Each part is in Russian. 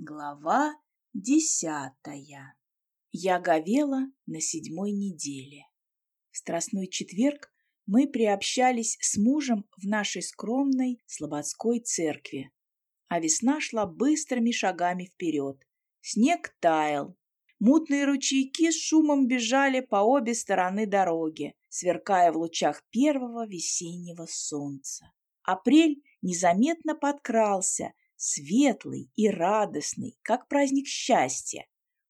Глава десятая. Я говела на седьмой неделе. В Страстной четверг мы приобщались с мужем в нашей скромной слободской церкви, а весна шла быстрыми шагами вперед. Снег таял. Мутные ручейки с шумом бежали по обе стороны дороги, сверкая в лучах первого весеннего солнца. Апрель незаметно подкрался, светлый и радостный, как праздник счастья.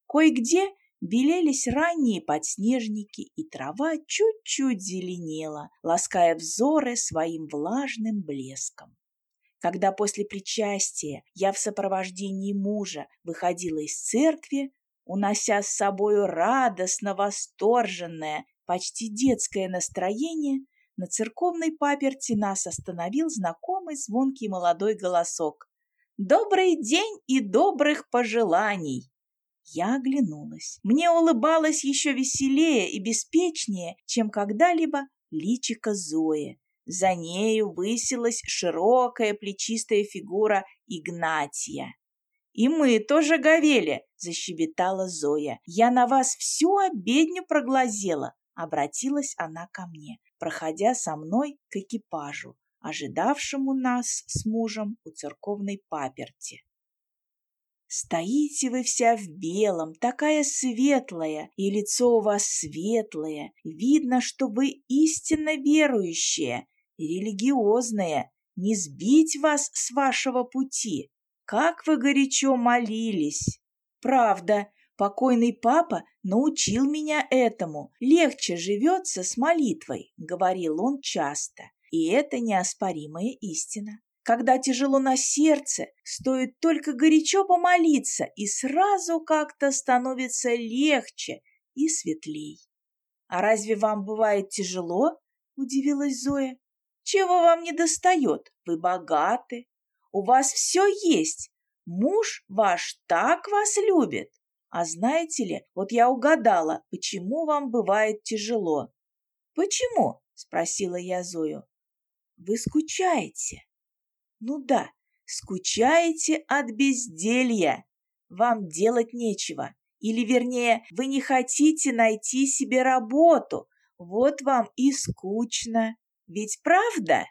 Кое-где белелись ранние подснежники, и трава чуть-чуть зеленела, лаская взоры своим влажным блеском. Когда после причастия я в сопровождении мужа выходила из церкви, унося с собою радостно восторженное, почти детское настроение, на церковной паперти нас остановил знакомый звонкий молодой голосок. Добрый день и добрых пожеланий!» Я оглянулась. Мне улыбалось еще веселее и беспечнее, чем когда-либо личико Зои. За нею высилась широкая плечистая фигура Игнатия. «И мы тоже говели!» – защебетала Зоя. «Я на вас всю обедню проглазела!» – обратилась она ко мне, проходя со мной к экипажу ожидавшему нас с мужем у церковной паперти. Стоите вы вся в белом, такая светлая, и лицо у вас светлое. Видно, что вы истинно верующая и религиозная. Не сбить вас с вашего пути. Как вы горячо молились. Правда, покойный папа научил меня этому. Легче живется с молитвой, говорил он часто. И это неоспоримая истина. Когда тяжело на сердце, стоит только горячо помолиться, и сразу как-то становится легче и светлей. «А разве вам бывает тяжело?» – удивилась Зоя. «Чего вам не достает? Вы богаты. У вас все есть. Муж ваш так вас любит. А знаете ли, вот я угадала, почему вам бывает тяжело». «Почему?» – спросила я Зою. Вы скучаете. Ну да, скучаете от безделья. Вам делать нечего. Или, вернее, вы не хотите найти себе работу. Вот вам и скучно. Ведь правда?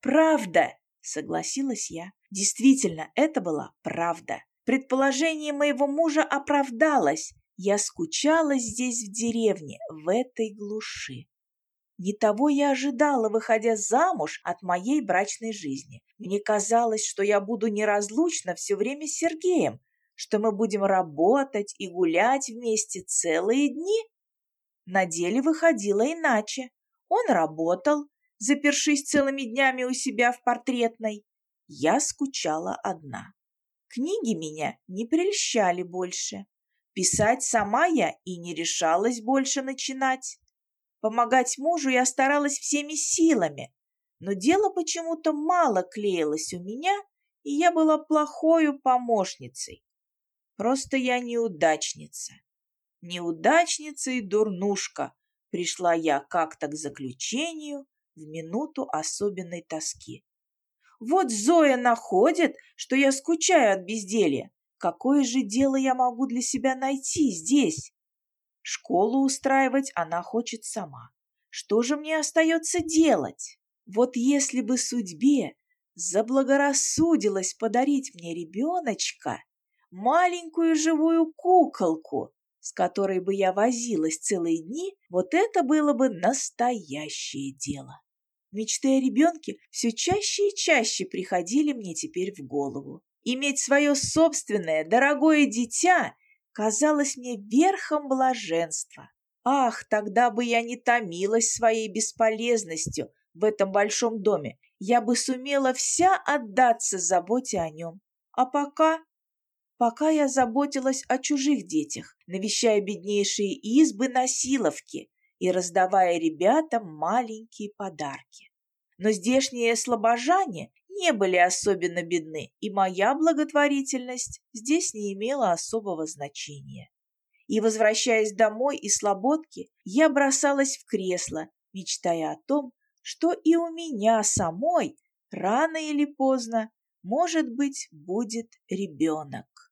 Правда, согласилась я. Действительно, это была правда. Предположение моего мужа оправдалось. Я скучала здесь, в деревне, в этой глуши. Не того я ожидала, выходя замуж от моей брачной жизни. Мне казалось, что я буду неразлучна все время с Сергеем, что мы будем работать и гулять вместе целые дни. На деле выходило иначе. Он работал, запершись целыми днями у себя в портретной. Я скучала одна. Книги меня не прельщали больше. Писать сама я и не решалась больше начинать. Помогать мужу я старалась всеми силами, но дело почему-то мало клеилось у меня, и я была плохою помощницей. Просто я неудачница. Неудачница и дурнушка, пришла я как-то к заключению в минуту особенной тоски. Вот Зоя находит, что я скучаю от безделья. Какое же дело я могу для себя найти здесь? Школу устраивать она хочет сама. Что же мне остается делать? Вот если бы судьбе заблагорассудилось подарить мне ребеночка, маленькую живую куколку, с которой бы я возилась целые дни, вот это было бы настоящее дело. Мечты о ребенке все чаще и чаще приходили мне теперь в голову. Иметь свое собственное, дорогое дитя казалось мне верхом блаженства. Ах, тогда бы я не томилась своей бесполезностью в этом большом доме. Я бы сумела вся отдаться заботе о нем. А пока... Пока я заботилась о чужих детях, навещая беднейшие избы на Силовке и раздавая ребятам маленькие подарки. Но здешние слабожане не были особенно бедны, и моя благотворительность здесь не имела особого значения. И, возвращаясь домой из слободки, я бросалась в кресло, мечтая о том, что и у меня самой рано или поздно может быть, будет ребенок.